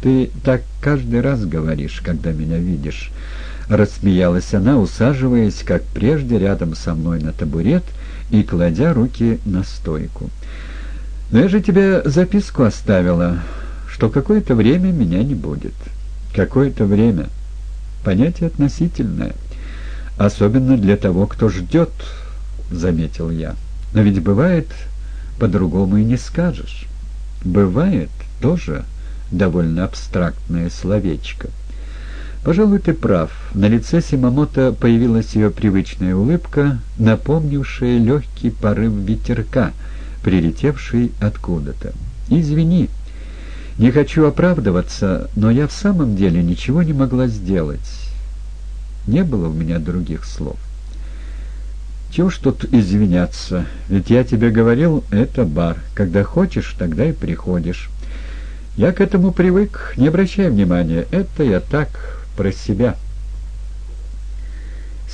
«Ты так каждый раз говоришь, когда меня видишь», — рассмеялась она, усаживаясь, как прежде, рядом со мной на табурет и кладя руки на стойку. «Но я же тебе записку оставила, что какое-то время меня не будет. Какое-то время. Понятие относительное. Особенно для того, кто ждет», — заметил я. «Но ведь бывает, по-другому и не скажешь. Бывает тоже» довольно абстрактное словечко. Пожалуй, ты прав. На лице Симамото появилась ее привычная улыбка, напомнившая легкий порыв ветерка, прилетевший откуда-то. «Извини, не хочу оправдываться, но я в самом деле ничего не могла сделать. Не было у меня других слов». «Чего ж тут извиняться? Ведь я тебе говорил, это бар. Когда хочешь, тогда и приходишь». Я к этому привык, не обращай внимания, это я так, про себя.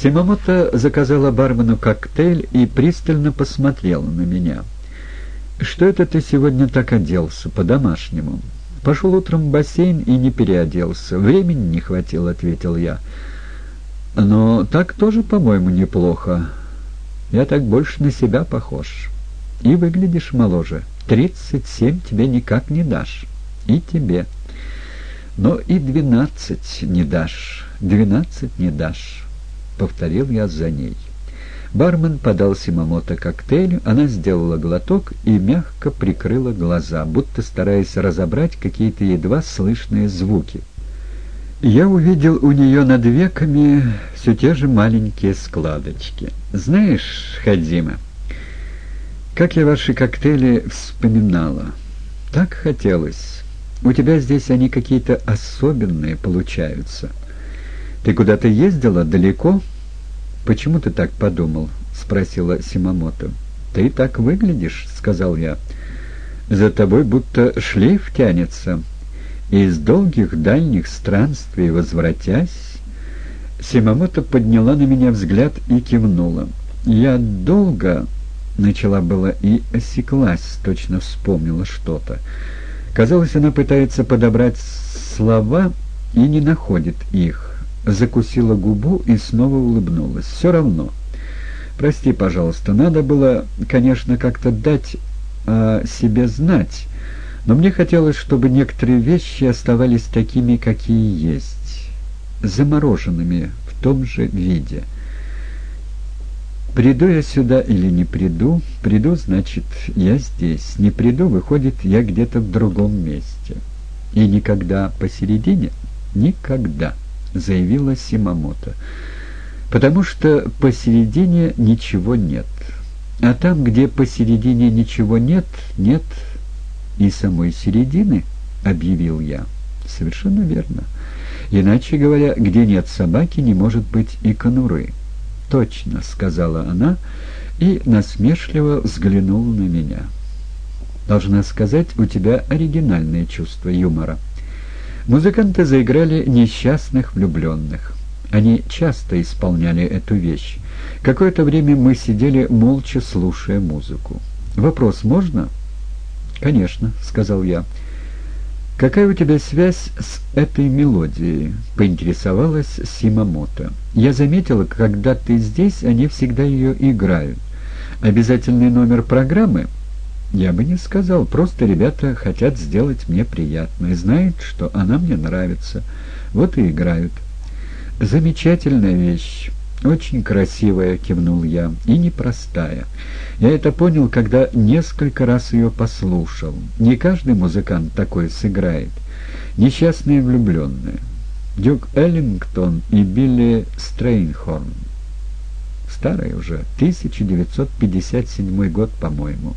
Симамото заказала бармену коктейль и пристально посмотрела на меня. «Что это ты сегодня так оделся, по-домашнему?» «Пошел утром в бассейн и не переоделся. Времени не хватило», — ответил я. «Но так тоже, по-моему, неплохо. Я так больше на себя похож. И выглядишь моложе. Тридцать семь тебе никак не дашь» и тебе. Но и двенадцать не дашь, двенадцать не дашь, — повторил я за ней. Бармен подал Симамото коктейль, она сделала глоток и мягко прикрыла глаза, будто стараясь разобрать какие-то едва слышные звуки. Я увидел у нее над веками все те же маленькие складочки. «Знаешь, Хадзима, как я ваши коктейли вспоминала. Так хотелось». У тебя здесь они какие-то особенные получаются. Ты куда-то ездила далеко? Почему ты так подумал? спросила Симамото. Ты так выглядишь, сказал я. За тобой будто шлейф тянется. Из долгих дальних странствий возвратясь, Симамото подняла на меня взгляд и кивнула. Я долго начала было и осеклась, точно вспомнила что-то. Казалось, она пытается подобрать слова и не находит их. Закусила губу и снова улыбнулась. «Все равно. Прости, пожалуйста, надо было, конечно, как-то дать о себе знать, но мне хотелось, чтобы некоторые вещи оставались такими, какие есть, замороженными в том же виде». Приду я сюда или не приду, приду, значит, я здесь. Не приду, выходит, я где-то в другом месте. И никогда посередине? Никогда, заявила Симамото. Потому что посередине ничего нет. А там, где посередине ничего нет, нет и самой середины, объявил я. Совершенно верно. Иначе говоря, где нет собаки, не может быть и конуры. «Точно», — сказала она и насмешливо взглянула на меня. «Должна сказать, у тебя оригинальное чувство юмора». Музыканты заиграли «Несчастных влюбленных». Они часто исполняли эту вещь. Какое-то время мы сидели, молча слушая музыку. «Вопрос можно?» «Конечно», — сказал я. «Какая у тебя связь с этой мелодией?» — поинтересовалась Симамото. «Я заметила, когда ты здесь, они всегда ее играют. Обязательный номер программы?» «Я бы не сказал, просто ребята хотят сделать мне приятно и знают, что она мне нравится. Вот и играют». «Замечательная вещь». «Очень красивая», — кивнул я, — «и непростая. Я это понял, когда несколько раз ее послушал. Не каждый музыкант такой сыграет. Несчастные влюбленные. Дюк Эллингтон и Билли Стрейнхорн. Старый уже, 1957 год, по-моему.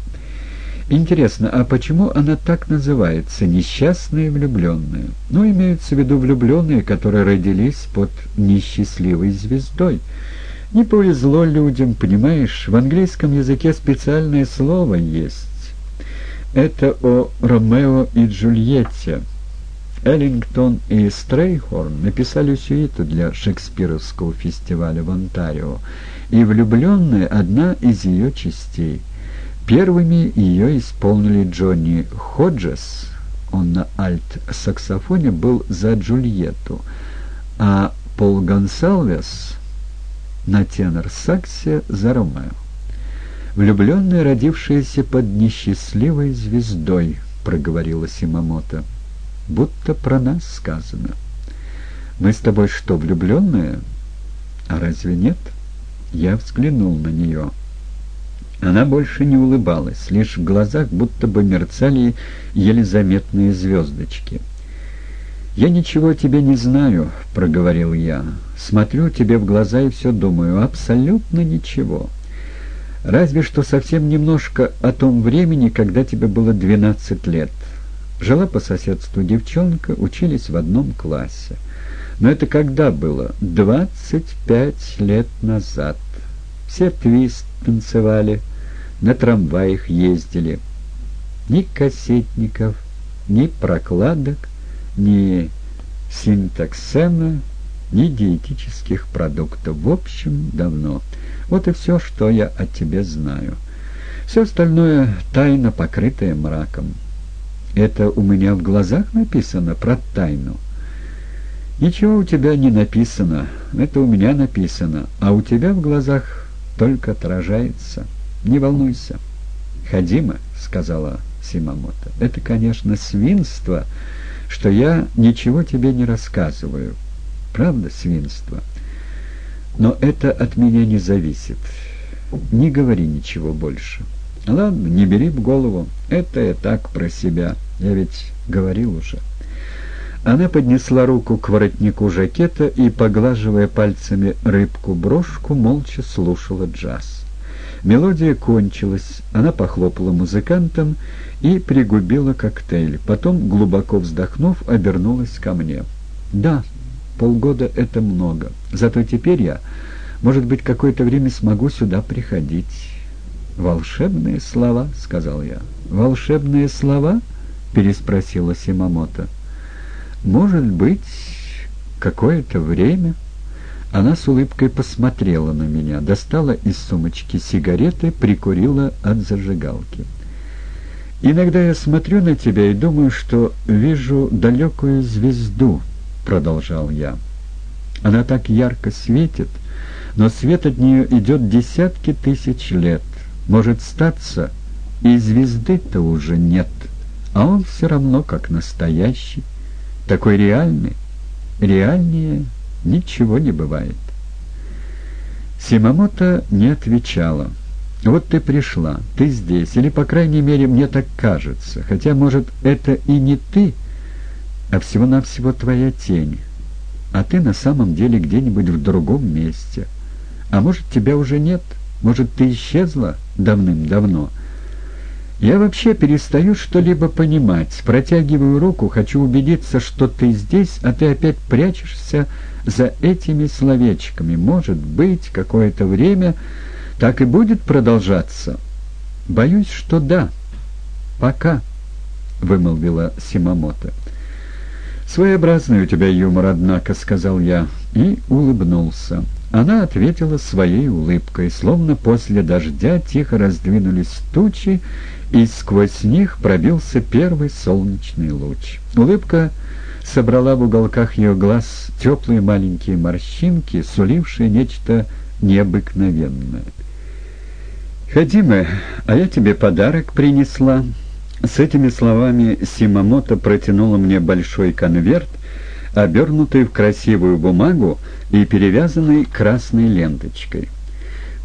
Интересно, а почему она так называется, несчастные влюбленные? Ну, имеются в виду влюбленные, которые родились под несчастливой звездой. Не повезло людям, понимаешь, в английском языке специальное слово есть. Это о Ромео и Джульетте. Эллингтон и Стрейхорн написали сюиту для шекспировского фестиваля в Онтарио, и «Влюбленная» — одна из ее частей — Первыми ее исполнили Джонни Ходжес, он на альт-саксофоне был за Джульетту, а Пол Гонсалвес на тенор-саксе за Ромео. «Влюбленные, родившиеся под несчастливой звездой», — проговорила Симамото. «Будто про нас сказано». «Мы с тобой что, влюбленные?» «А разве нет?» Я взглянул на нее. Она больше не улыбалась, лишь в глазах будто бы мерцали еле заметные звездочки. «Я ничего о тебе не знаю», — проговорил я. «Смотрю тебе в глаза и все думаю. Абсолютно ничего. Разве что совсем немножко о том времени, когда тебе было двенадцать лет. Жила по соседству девчонка, учились в одном классе. Но это когда было? Двадцать пять лет назад. Все твист танцевали, на трамваях ездили. Ни кассетников, ни прокладок, ни синтаксена, ни диетических продуктов. В общем, давно. Вот и все, что я о тебе знаю. Все остальное — тайна, покрытая мраком. Это у меня в глазах написано про тайну. Ничего у тебя не написано, это у меня написано, а у тебя в глазах только отражается. Не волнуйся. «Хадима», — сказала Симамото, — «это, конечно, свинство, что я ничего тебе не рассказываю. Правда, свинство? Но это от меня не зависит. Не говори ничего больше». «Ладно, не бери в голову. Это я так про себя. Я ведь говорил уже». Она поднесла руку к воротнику жакета и, поглаживая пальцами рыбку-брошку, молча слушала джаз. Мелодия кончилась, она похлопала музыкантам и пригубила коктейль. Потом, глубоко вздохнув, обернулась ко мне. «Да, полгода — это много. Зато теперь я, может быть, какое-то время смогу сюда приходить». «Волшебные слова», — сказал я. «Волшебные слова?» — переспросила Симамото. «Может быть, какое-то время...» Она с улыбкой посмотрела на меня, достала из сумочки сигареты, прикурила от зажигалки. «Иногда я смотрю на тебя и думаю, что вижу далекую звезду», — продолжал я. «Она так ярко светит, но свет от нее идет десятки тысяч лет. Может статься, и звезды-то уже нет, а он все равно как настоящий, такой реальный, реальнее ничего не бывает. Симамото не отвечала. «Вот ты пришла, ты здесь, или, по крайней мере, мне так кажется, хотя, может, это и не ты, а всего-навсего твоя тень, а ты на самом деле где-нибудь в другом месте, а может, тебя уже нет, может, ты исчезла давным-давно». Я вообще перестаю что-либо понимать. Протягиваю руку, хочу убедиться, что ты здесь, а ты опять прячешься за этими словечками. Может быть, какое-то время так и будет продолжаться? Боюсь, что да. Пока, — вымолвила Симамото. «Своеобразный у тебя юмор, однако», — сказал я, и улыбнулся. Она ответила своей улыбкой, словно после дождя тихо раздвинулись тучи, и сквозь них пробился первый солнечный луч. Улыбка собрала в уголках ее глаз теплые маленькие морщинки, сулившие нечто необыкновенное. «Ходиме, а я тебе подарок принесла». С этими словами Симамото протянула мне большой конверт, обернутый в красивую бумагу и перевязанный красной ленточкой.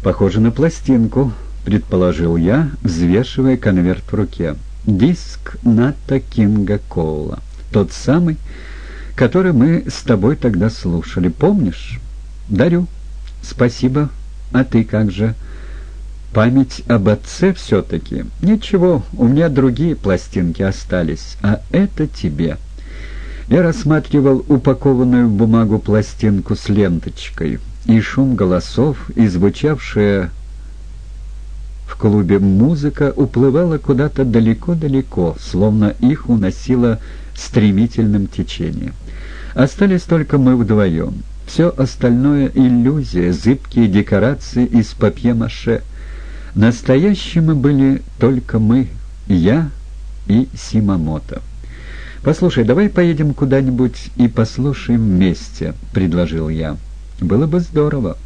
«Похоже на пластинку», — предположил я, взвешивая конверт в руке. «Диск Ната Кинга Коула». Тот самый, который мы с тобой тогда слушали. Помнишь? Дарю. Спасибо. А ты как же? Память об отце все-таки. Ничего, у меня другие пластинки остались, а это тебе. Я рассматривал упакованную в бумагу пластинку с ленточкой, и шум голосов, и звучавшая в клубе музыка уплывала куда-то далеко-далеко, словно их уносило стремительным течением. Остались только мы вдвоем. Все остальное — иллюзия, зыбкие декорации из папье-маше. Настоящими были только мы, я и Симамото. «Послушай, давай поедем куда-нибудь и послушаем вместе», — предложил я. «Было бы здорово».